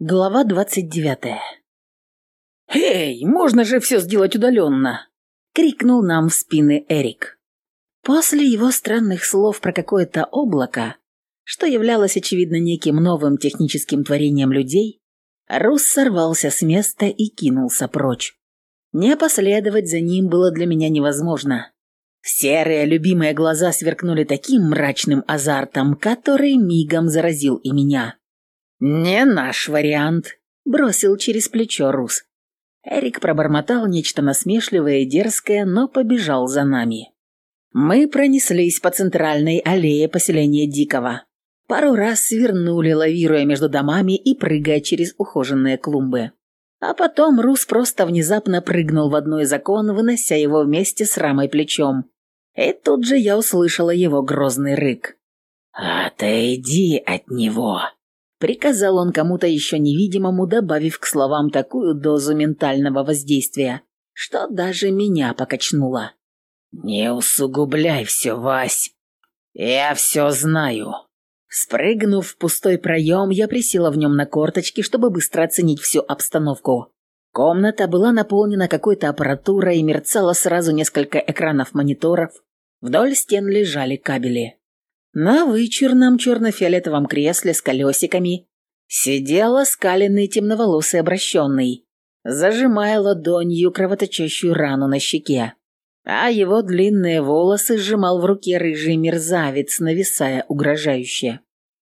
Глава двадцать девятая. «Эй, можно же все сделать удаленно!» — крикнул нам в спины Эрик. После его странных слов про какое-то облако, что являлось, очевидно, неким новым техническим творением людей, Рус сорвался с места и кинулся прочь. Не последовать за ним было для меня невозможно. Серые любимые глаза сверкнули таким мрачным азартом, который мигом заразил и меня. «Не наш вариант», — бросил через плечо Рус. Эрик пробормотал нечто насмешливое и дерзкое, но побежал за нами. Мы пронеслись по центральной аллее поселения Дикого. Пару раз свернули, лавируя между домами и прыгая через ухоженные клумбы. А потом Рус просто внезапно прыгнул в одно из окон, вынося его вместе с рамой плечом. И тут же я услышала его грозный рык. «Отойди от него!» Приказал он кому-то еще невидимому, добавив к словам такую дозу ментального воздействия, что даже меня покачнуло. «Не усугубляй все, Вась. Я все знаю». Спрыгнув в пустой проем, я присела в нем на корточки, чтобы быстро оценить всю обстановку. Комната была наполнена какой-то аппаратурой и мерцало сразу несколько экранов мониторов. Вдоль стен лежали кабели. На вычурном черно-фиолетовом кресле с колесиками сидела скаленный темноволосый обращенный, зажимая ладонью кровоточащую рану на щеке, а его длинные волосы сжимал в руке рыжий мерзавец, нависая угрожающе.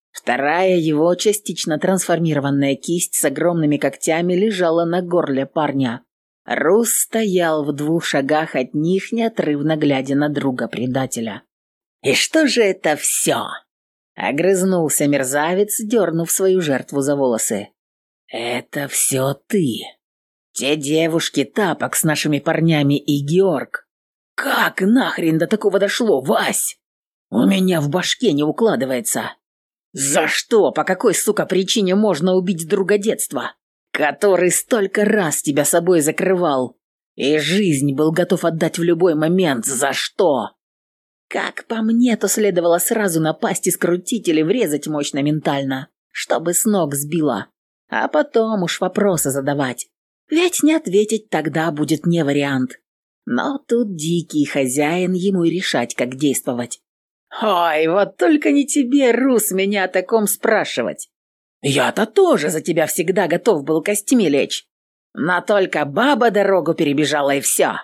Вторая его частично трансформированная кисть с огромными когтями лежала на горле парня. Рус стоял в двух шагах от них, неотрывно глядя на друга-предателя. «И что же это все?» Огрызнулся мерзавец, дернув свою жертву за волосы. «Это все ты. Те девушки, тапок с нашими парнями и Георг. Как нахрен до такого дошло, Вась? У меня в башке не укладывается. За что, по какой, сука, причине можно убить друга детства, который столько раз тебя собой закрывал и жизнь был готов отдать в любой момент? За что?» Как по мне, то следовало сразу напасть и скрутить или врезать мощно ментально, чтобы с ног сбило. А потом уж вопросы задавать. Ведь не ответить тогда будет не вариант. Но тут дикий хозяин ему и решать, как действовать. «Ой, вот только не тебе, Рус, меня о таком спрашивать. Я-то тоже за тебя всегда готов был костями лечь. Но только баба дорогу перебежала и все.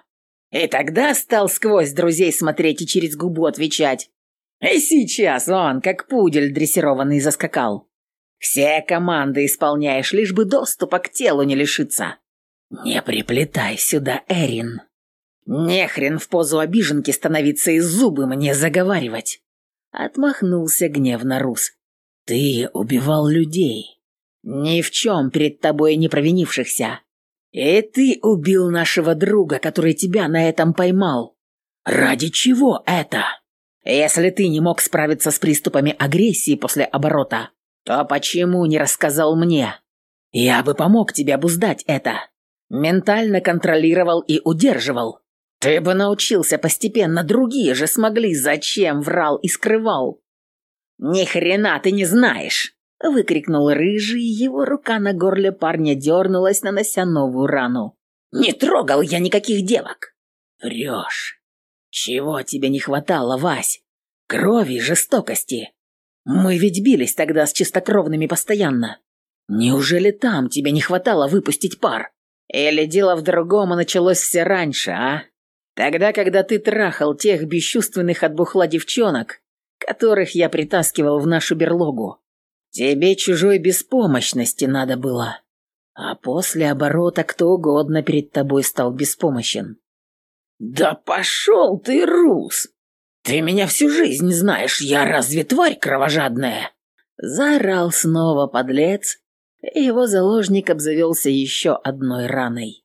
И тогда стал сквозь друзей смотреть и через губу отвечать. И сейчас он, как пудель дрессированный, заскакал. Все команды исполняешь, лишь бы доступа к телу не лишиться. Не приплетай сюда, Эрин. Не хрен в позу обиженки становиться и зубы мне заговаривать. Отмахнулся гневно Рус. Ты убивал людей. Ни в чем перед тобой не провинившихся. «И ты убил нашего друга, который тебя на этом поймал. Ради чего это? Если ты не мог справиться с приступами агрессии после оборота, то почему не рассказал мне? Я бы помог тебе обуздать это. Ментально контролировал и удерживал. Ты бы научился постепенно, другие же смогли, зачем врал и скрывал. Ни хрена ты не знаешь выкрикнул рыжий, его рука на горле парня дернулась, нанося новую рану. «Не трогал я никаких девок!» «Врешь! Чего тебе не хватало, Вась? Крови, жестокости! Мы ведь бились тогда с чистокровными постоянно. Неужели там тебе не хватало выпустить пар? Или дело в другом, и началось все раньше, а? Тогда, когда ты трахал тех бесчувственных от бухла девчонок, которых я притаскивал в нашу берлогу. Тебе чужой беспомощности надо было. А после оборота кто угодно перед тобой стал беспомощен. Да пошел ты, Рус! Ты меня всю жизнь знаешь, я разве тварь кровожадная? Заорал снова подлец, и его заложник обзавелся еще одной раной.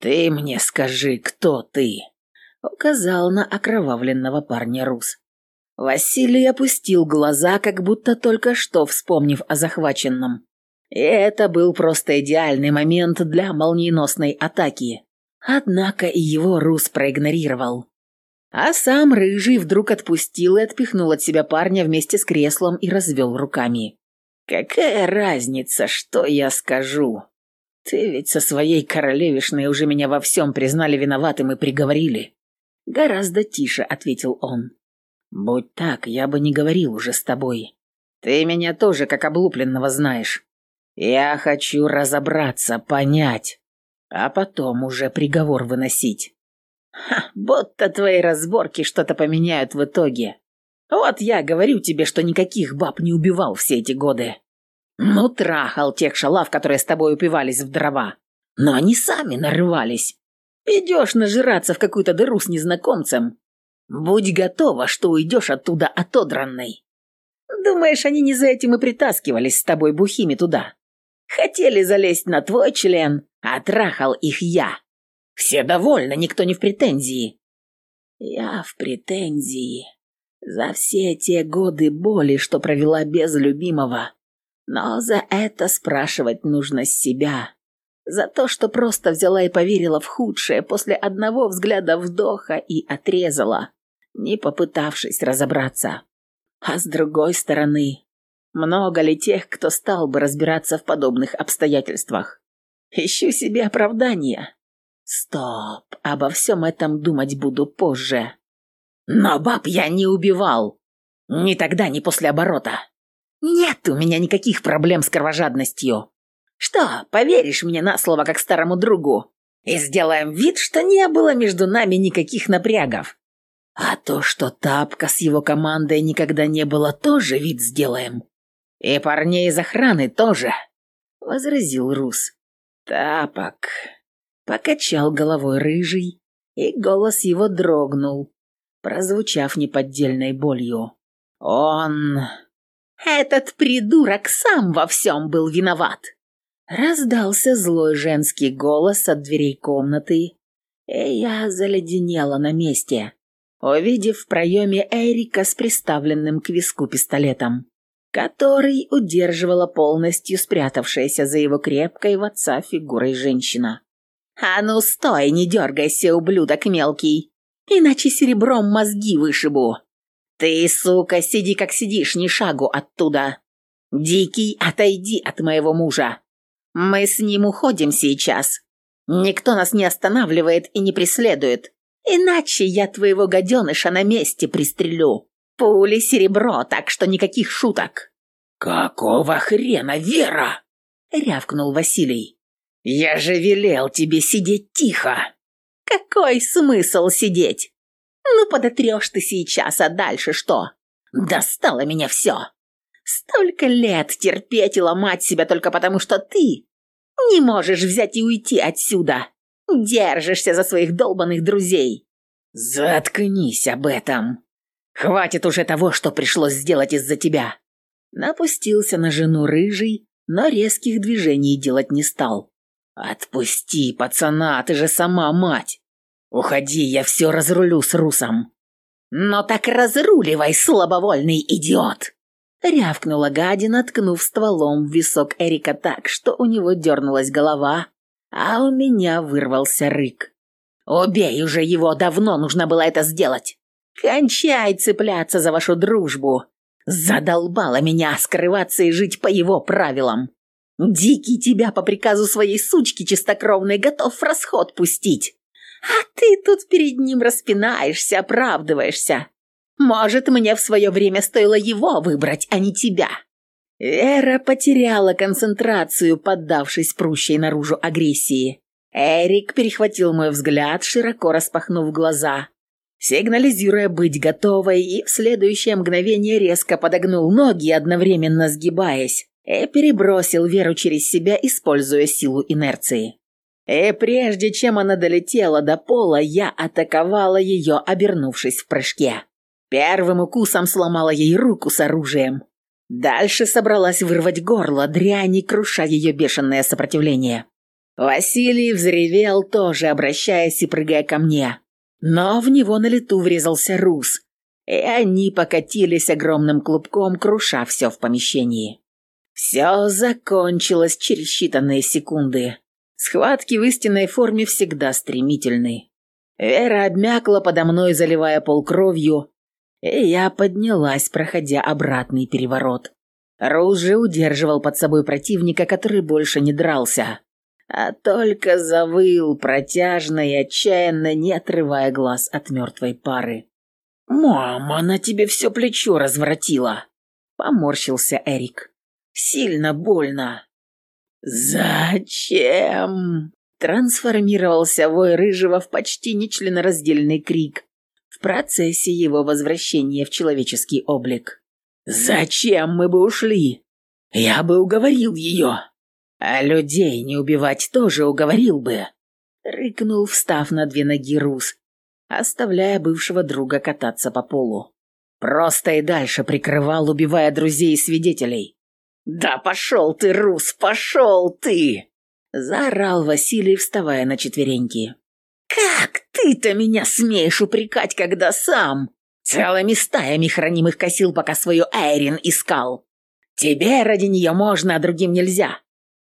«Ты мне скажи, кто ты?» — указал на окровавленного парня Рус. Василий опустил глаза, как будто только что вспомнив о захваченном. И это был просто идеальный момент для молниеносной атаки. Однако и его Рус проигнорировал. А сам Рыжий вдруг отпустил и отпихнул от себя парня вместе с креслом и развел руками. Какая разница, что я скажу? Ты ведь со своей королевишной уже меня во всем признали виноватым и приговорили. Гораздо тише ответил он. Будь так, я бы не говорил уже с тобой. Ты меня тоже как облупленного знаешь. Я хочу разобраться, понять, а потом уже приговор выносить. Ха, будто твои разборки что-то поменяют в итоге. Вот я говорю тебе, что никаких баб не убивал все эти годы. Ну, трахал тех шалав, которые с тобой упивались в дрова. Но они сами нарывались. Идешь нажираться в какую-то дыру с незнакомцем. Будь готова, что уйдешь оттуда отодранной. Думаешь, они не за этим и притаскивались с тобой бухими туда? Хотели залезть на твой член, а трахал их я. Все довольны, никто не в претензии. Я в претензии. За все те годы боли, что провела без любимого. Но за это спрашивать нужно с себя. За то, что просто взяла и поверила в худшее после одного взгляда вдоха и отрезала, не попытавшись разобраться. А с другой стороны, много ли тех, кто стал бы разбираться в подобных обстоятельствах? Ищу себе оправдания. Стоп, обо всем этом думать буду позже. Но баб я не убивал. Ни тогда, ни после оборота. Нет у меня никаких проблем с кровожадностью. Что, поверишь мне на слово как старому другу? И сделаем вид, что не было между нами никаких напрягов. А то, что Тапка с его командой никогда не было, тоже вид сделаем. И парней из охраны тоже, — возразил Рус. Тапок. Покачал головой рыжий, и голос его дрогнул прозвучав неподдельной болью. «Он... этот придурок сам во всем был виноват!» Раздался злой женский голос от дверей комнаты, и я заледенела на месте, увидев в проеме Эрика с приставленным к виску пистолетом, который удерживала полностью спрятавшаяся за его крепкой в отца фигурой женщина. «А ну стой, не дергайся, ублюдок мелкий! иначе серебром мозги вышибу. Ты, сука, сиди как сидишь, ни шагу оттуда. Дикий, отойди от моего мужа. Мы с ним уходим сейчас. Никто нас не останавливает и не преследует. Иначе я твоего гаденыша на месте пристрелю. Пули серебро, так что никаких шуток». «Какого хрена, Вера?» — рявкнул Василий. «Я же велел тебе сидеть тихо!» Какой смысл сидеть? Ну, подотрешь ты сейчас, а дальше что? Достало меня все. Столько лет терпеть и ломать себя только потому, что ты не можешь взять и уйти отсюда. Держишься за своих долбанных друзей. Заткнись об этом. Хватит уже того, что пришлось сделать из-за тебя. Напустился на жену рыжий, но резких движений делать не стал. «Отпусти, пацана, ты же сама мать! Уходи, я все разрулю с Русом!» «Но так разруливай, слабовольный идиот!» Рявкнула гадина, ткнув стволом в висок Эрика так, что у него дернулась голова, а у меня вырвался рык. «Убей уже его, давно нужно было это сделать! Кончай цепляться за вашу дружбу! Задолбала меня скрываться и жить по его правилам!» Дикий тебя по приказу своей сучки чистокровной готов в расход пустить. А ты тут перед ним распинаешься, оправдываешься. Может, мне в свое время стоило его выбрать, а не тебя». Эра потеряла концентрацию, поддавшись прущей наружу агрессии. Эрик перехватил мой взгляд, широко распахнув глаза, сигнализируя быть готовой, и в следующее мгновение резко подогнул ноги, одновременно сгибаясь, и перебросил Веру через себя, используя силу инерции. И прежде чем она долетела до пола, я атаковала ее, обернувшись в прыжке. Первым укусом сломала ей руку с оружием. Дальше собралась вырвать горло дряни, круша ее бешеное сопротивление. Василий взревел, тоже обращаясь и прыгая ко мне. Но в него на лету врезался Рус, и они покатились огромным клубком, круша все в помещении. Все закончилось через считанные секунды. Схватки в истинной форме всегда стремительны. Вера обмякла подо мной, заливая пол кровью, и я поднялась, проходя обратный переворот. Роуз же удерживал под собой противника, который больше не дрался, а только завыл протяжно и отчаянно, не отрывая глаз от мертвой пары. «Мама, она тебе все плечо разворотила!» — поморщился Эрик. «Сильно больно!» «Зачем?» Трансформировался вой рыжего в почти нечленораздельный крик в процессе его возвращения в человеческий облик. «Зачем мы бы ушли? Я бы уговорил ее. А людей не убивать тоже уговорил бы!» Рыкнул, встав на две ноги Рус, оставляя бывшего друга кататься по полу. Просто и дальше прикрывал, убивая друзей и свидетелей. «Да пошел ты, Рус, пошел ты!» Заорал Василий, вставая на четвереньки. «Как ты-то меня смеешь упрекать, когда сам целыми стаями хранимых косил, пока свою Айрин искал? Тебе ради нее можно, а другим нельзя.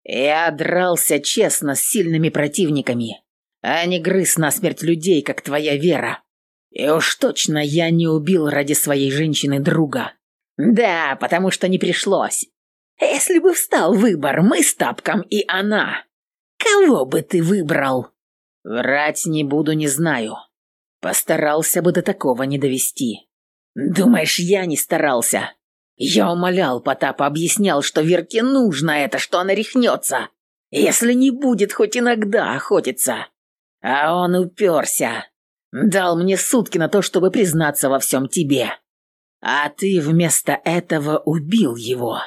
Я дрался честно с сильными противниками, а не грыз насмерть людей, как твоя Вера. И уж точно я не убил ради своей женщины друга. Да, потому что не пришлось. Если бы встал выбор, мы с Тапком и она, кого бы ты выбрал? Врать не буду, не знаю. Постарался бы до такого не довести. Думаешь, я не старался? Я умолял Потапа, объяснял, что Верке нужно это, что она рехнется, если не будет хоть иногда охотиться. А он уперся. Дал мне сутки на то, чтобы признаться во всем тебе. А ты вместо этого убил его.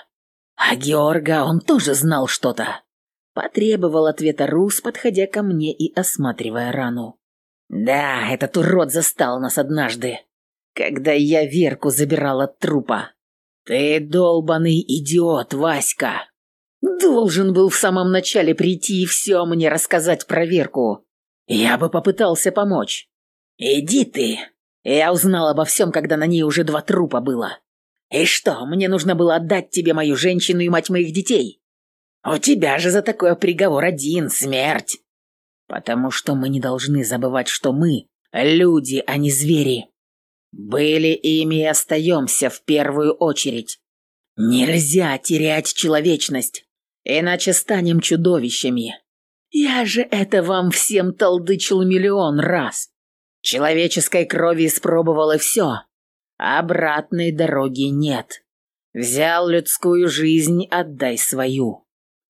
А Георга, он тоже знал что-то. Потребовал ответа Рус, подходя ко мне и осматривая рану. Да, этот урод застал нас однажды, когда я Верку забирал от трупа. Ты долбанный идиот, Васька. Должен был в самом начале прийти и все мне рассказать про Верку. Я бы попытался помочь. Иди ты. Я узнал обо всем, когда на ней уже два трупа было. И что, мне нужно было отдать тебе мою женщину и мать моих детей? У тебя же за такое приговор один — смерть. Потому что мы не должны забывать, что мы — люди, а не звери. Были ими и остаемся в первую очередь. Нельзя терять человечность, иначе станем чудовищами. Я же это вам всем толдычил миллион раз. Человеческой крови испробовал и все, Обратной дороги нет. Взял людскую жизнь, отдай свою.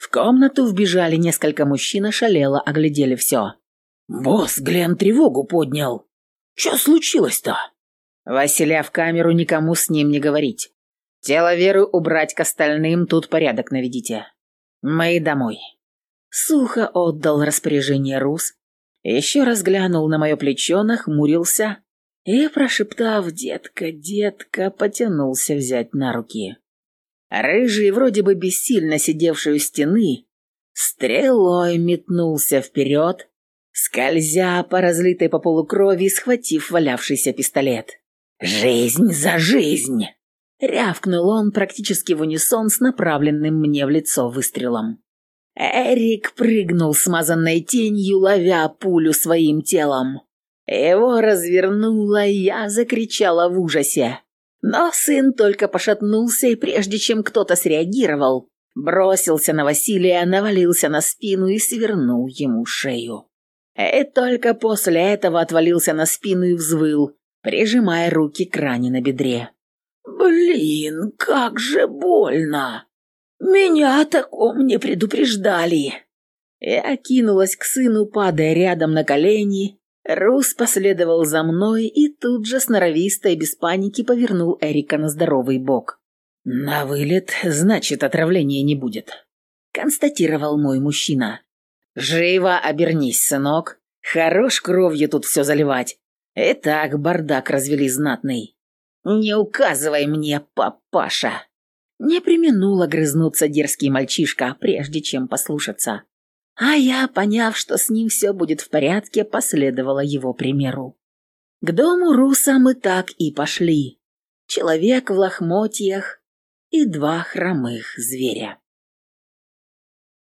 В комнату вбежали несколько мужчин, ошалело, оглядели все. «Босс, Глен тревогу поднял. Что случилось-то?» Василя в камеру никому с ним не говорить. Тело Веры убрать к остальным, тут порядок наведите. Мы домой. Сухо отдал распоряжение Рус, еще раз глянул на мое плечо, нахмурился и, прошептав «детка, детка», потянулся взять на руки. Рыжий, вроде бы бессильно сидевший у стены, стрелой метнулся вперед, скользя по разлитой по полу крови, схватив валявшийся пистолет. «Жизнь за жизнь!» — рявкнул он практически в унисон с направленным мне в лицо выстрелом. Эрик прыгнул смазанной тенью, ловя пулю своим телом. Его развернуло, я закричала в ужасе. Но сын только пошатнулся, и прежде чем кто-то среагировал, бросился на Василия, навалился на спину и свернул ему шею. И только после этого отвалился на спину и взвыл, прижимая руки к ране на бедре. «Блин, как же больно! Меня о таком не предупреждали!» Я кинулась к сыну, падая рядом на колени Рус последовал за мной и тут же сноровисто и без паники повернул Эрика на здоровый бок. «На вылет, значит, отравления не будет», — констатировал мой мужчина. «Живо обернись, сынок. Хорош кровью тут все заливать. И так бардак развели знатный. Не указывай мне, папаша!» Не применул огрызнуться дерзкий мальчишка, прежде чем послушаться. А я, поняв, что с ним все будет в порядке, последовала его примеру. К дому Руса мы так и пошли. Человек в лохмотьях и два хромых зверя.